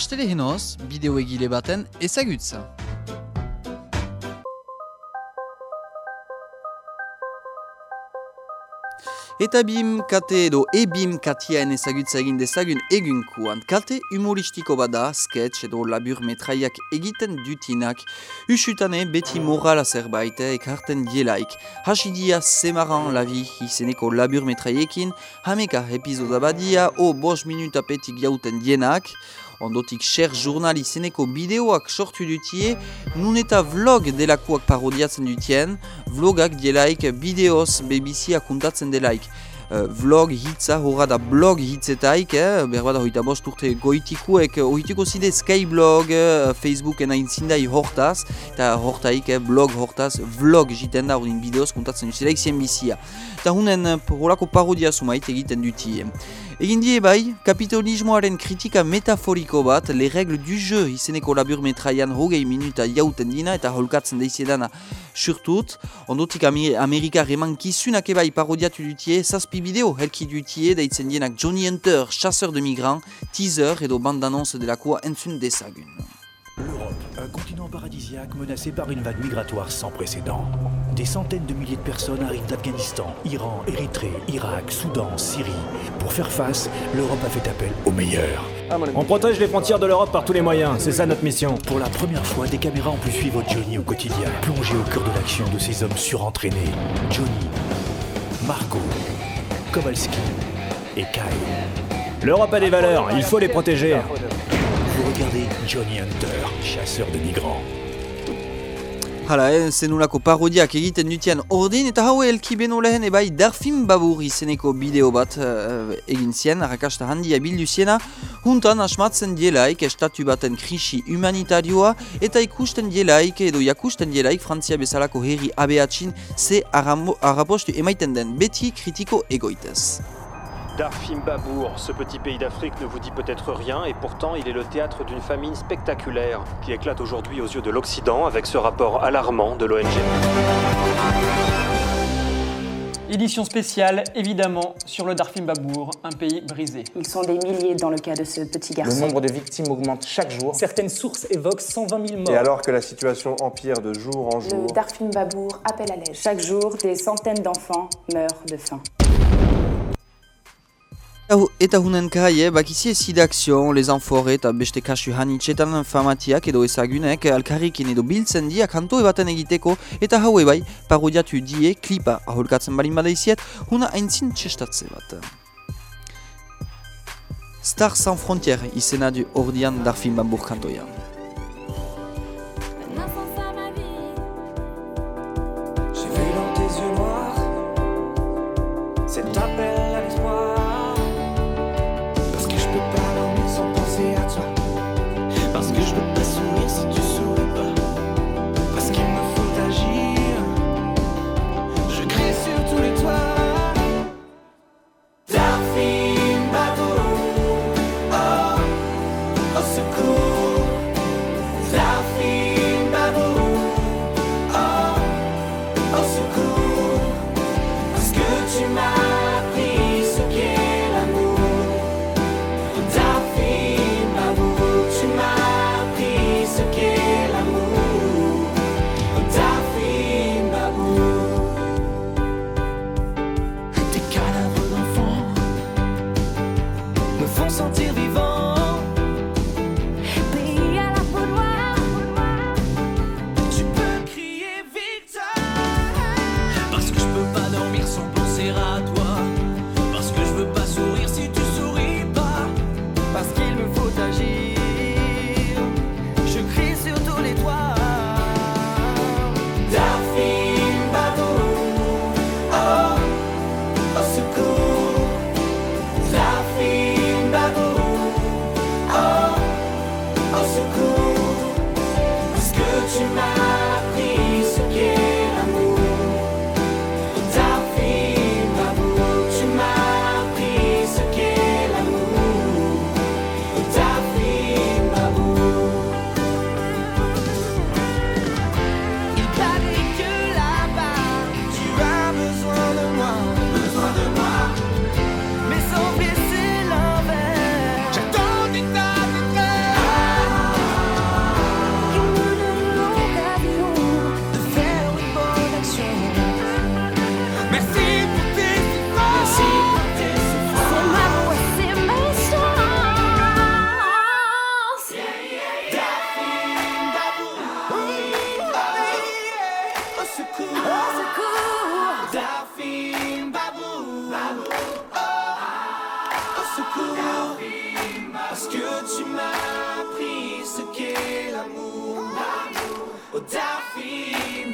Hastele henoz, bideo egile baten ezagutza. Eta bim kate edo ebim katiaen ezagutza egin dezagun egunkuan. Kate humoristiko bada, sketch edo labur metraiak egiten dutinak. Usutane beti morala zerbait ekarten dielaik. Hasidia semaran lavi izeneko labur metraiekin, hameka epizoda badia o bos minuta petik jauten dienak. Ondotik cher journal izeneko bideoak sortu dutie, nun eta vlog delakoak parodiatzen dutien, vlogak dielaik bideoz BBC akuntatzen delaik. Uh, vlog hitza horra da blog hitzetaik, eh? berba da hoita bost urte goitikuek, hoitiko zide Skyblog, uh, Facebooken hain zindai hortaz, eta hortaik eh, blog hortaz, vlog jiten da ordin bideoz kontatzen dutzileik zien bizia. Eta hunen horako parodia sumait egiten dutie. Egin die bai, kapitalismoaren kritika metaforiko bat, le règle du jeu izeneko labur metraian hogei minuta jauten dina eta holkatzen daizedana surtut. Ondotik Amerika reman kizunak ebai parodiatu dutie, zazpi bideo helki dutie daitzen dienak Johnny Hunter, chasseur de migrants, teaser edo bande-annonce delakoa entzun dezagun. Paradisiaque menacé par une vague migratoire sans précédent. Des centaines de milliers de personnes arrivent d'Afghanistan, Iran, Érythrée, Irak, Soudan, Syrie. Pour faire face, l'Europe a fait appel aux meilleurs. On protège les frontières de l'Europe par tous les moyens, c'est ça notre mission. Pour la première fois, des caméras ont pu suivre Johnny au quotidien, plongé au cœur de l'action de ces hommes surentraînés. Johnny, Marco, Kowalski et Kyle. L'Europe a des valeurs, il faut les protéger. Vous regardez Johnny Hunter, chasseur de migrants. Hala, eh, zenulako parodiak egiten dutian ordin, eta hau elki beno lehen ebai Darfin Babur izeneko bideo bat uh, egin zien, arrakasta handia bildu ziena, juntan asmatzen dielaik estatu baten krisi humanitarioa, eta ikusten dielaik edo jakusten dielaik Frantzia bezalako herri abeatxin ze arrapostu emaiten den beti kritiko egoitez. Darfim Babour, ce petit pays d'Afrique ne vous dit peut-être rien et pourtant il est le théâtre d'une famine spectaculaire qui éclate aujourd'hui aux yeux de l'Occident avec ce rapport alarmant de l'ONG. Édition spéciale, évidemment, sur le Darfim Babour, un pays brisé. Ils sont des milliers dans le cas de ce petit Le garçon. nombre de victimes augmente chaque jour. Certaines sources évoquent 120 000 morts. Et alors que la situation empire de jour en jour, Le Darfim Babour appelle à l'aide. Chaque jour, des centaines d'enfants meurent de faim. Eta hu- Eta hunen kai, eh, bakizie sidakzion, les enforé eta beste kasu hanitxetan famatiak edo ezagunek alkarrikin edo biltzen dia kanto ebaten egiteko eta hau bai parodiatu die klipa aholkatzen balin badaiziet huna aintzin txestatze bat. Star Sans Frontières izena du ordian Darfin Bambour kantoia.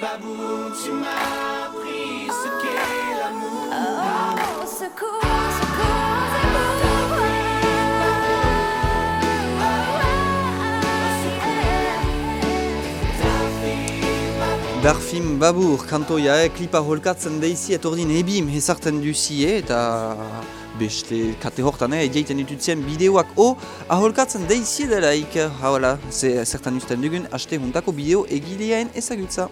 Babour, tu m'as appris ce qu'est l'amour. Oh, secours, secours, Darfim Babour, kantoia, eh, klipa holkatzen deizi etordin ebim hezartzen duzie eta beste kate hortan eh, edieiten ditutzen bideoak o aholkatzen deizie delaik, haola, ze zertan usten dugun, haste huntako bideo egileaen ezagutza.